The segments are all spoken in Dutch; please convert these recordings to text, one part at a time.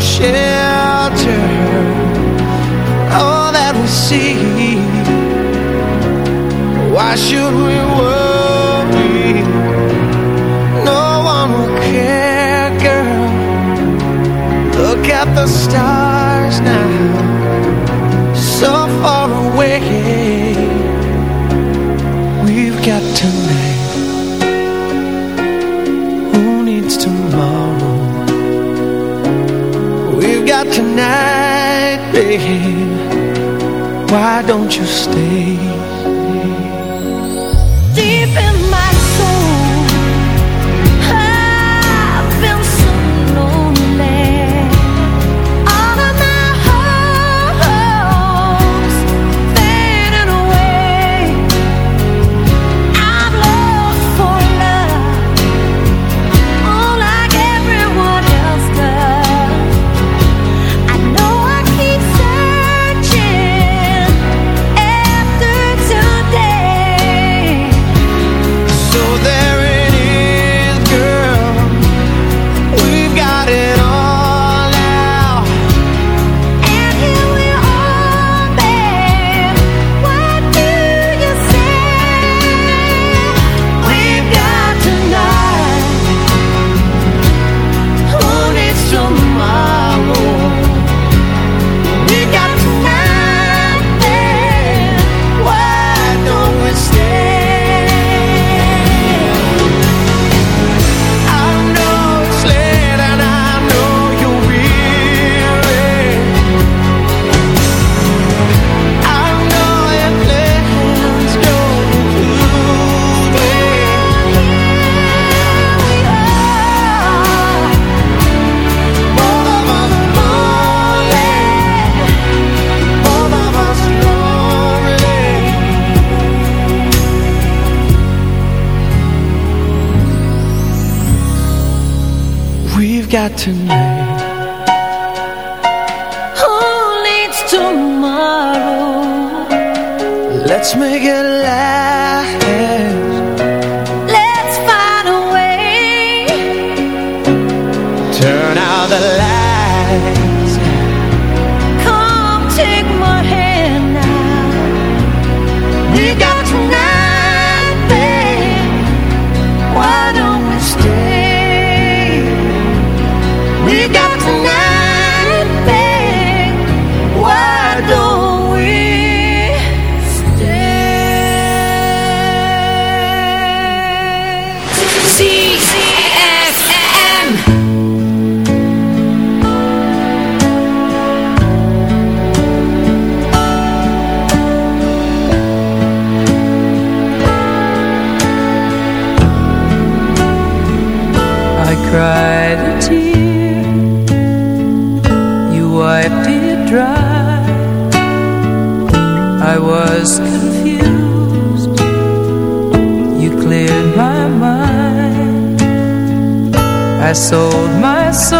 shelter. All that we see. Why should we worry? No one will care, girl. Look at the stars. night, babe. Why don't you stay? Tonight I sold my soul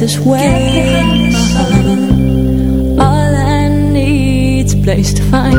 this way. All I need's a place to find,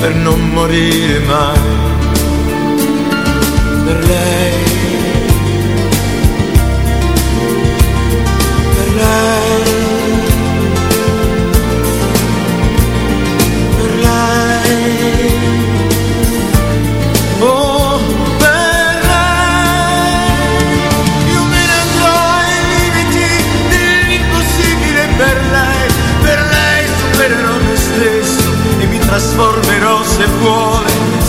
Per non morire mai, per lei,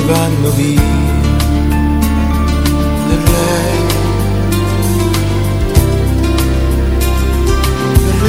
ne vanno via per lei per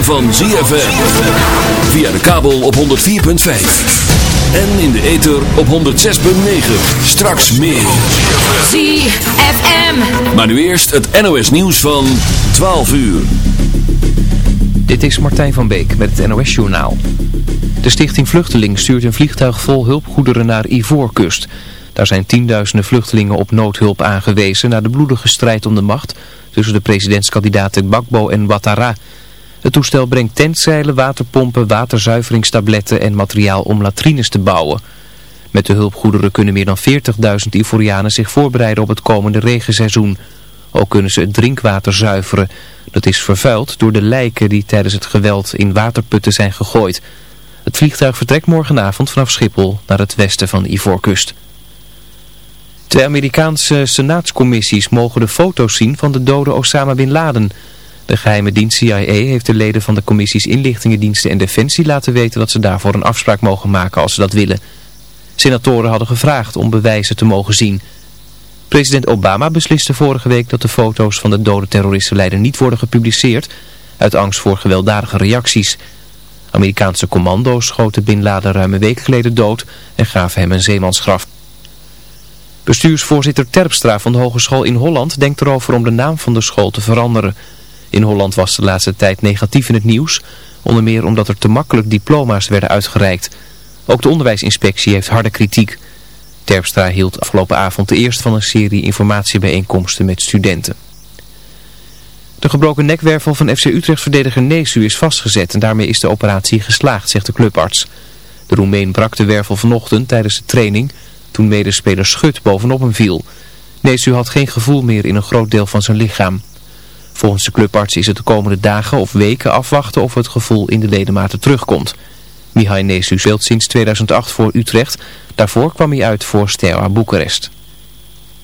Ritme van ZFM. Via de kabel op 104.5. En in de ether op 106.9. Straks meer. ZFM. Maar nu eerst het NOS nieuws van 12 uur. Dit is Martijn van Beek met het NOS Journaal. De stichting Vluchteling stuurt een vliegtuig vol hulpgoederen naar Ivoorkust. Daar zijn tienduizenden vluchtelingen op noodhulp aangewezen... na de bloedige strijd om de macht tussen de presidentskandidaten Gbagbo en Ouattara. Het toestel brengt tentzeilen, waterpompen, waterzuiveringstabletten en materiaal om latrines te bouwen. Met de hulpgoederen kunnen meer dan 40.000 Ivorianen zich voorbereiden op het komende regenseizoen. Ook kunnen ze het drinkwater zuiveren. Dat is vervuild door de lijken die tijdens het geweld in waterputten zijn gegooid. Het vliegtuig vertrekt morgenavond vanaf Schiphol naar het westen van Ivoorkust. Twee Amerikaanse senaatscommissies mogen de foto's zien van de dode Osama Bin Laden. De geheime dienst CIA heeft de leden van de commissies inlichtingendiensten en defensie laten weten dat ze daarvoor een afspraak mogen maken als ze dat willen. Senatoren hadden gevraagd om bewijzen te mogen zien. President Obama besliste vorige week dat de foto's van de dode terroristenleider niet worden gepubliceerd uit angst voor gewelddadige reacties. Amerikaanse commando's schoten Bin Laden ruim een week geleden dood en gaven hem een zeemansgraf. Bestuursvoorzitter Terpstra van de Hogeschool in Holland denkt erover om de naam van de school te veranderen. In Holland was de laatste tijd negatief in het nieuws, onder meer omdat er te makkelijk diploma's werden uitgereikt. Ook de onderwijsinspectie heeft harde kritiek. Terpstra hield afgelopen avond de eerste van een serie informatiebijeenkomsten met studenten. De gebroken nekwervel van FC Utrecht-verdediger Nesu is vastgezet en daarmee is de operatie geslaagd, zegt de clubarts. De Roemeen brak de wervel vanochtend tijdens de training toen medespeler Schut bovenop hem viel. Nesu had geen gevoel meer in een groot deel van zijn lichaam. Volgens de clubarts is het de komende dagen of weken afwachten of het gevoel in de ledematen terugkomt. Mihai Nesu speelt sinds 2008 voor Utrecht. Daarvoor kwam hij uit voor Steaua Boekarest.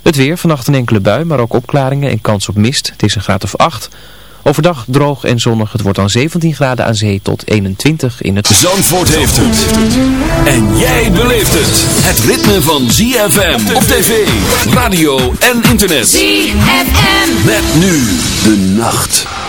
Het weer, vannacht een enkele bui, maar ook opklaringen en kans op mist. Het is een graad of 8. Overdag droog en zonnig. Het wordt dan 17 graden aan zee tot 21 in het... Zandvoort heeft het. En jij beleeft het. Het ritme van ZFM op tv, radio en internet. ZFM. Met nu de nacht.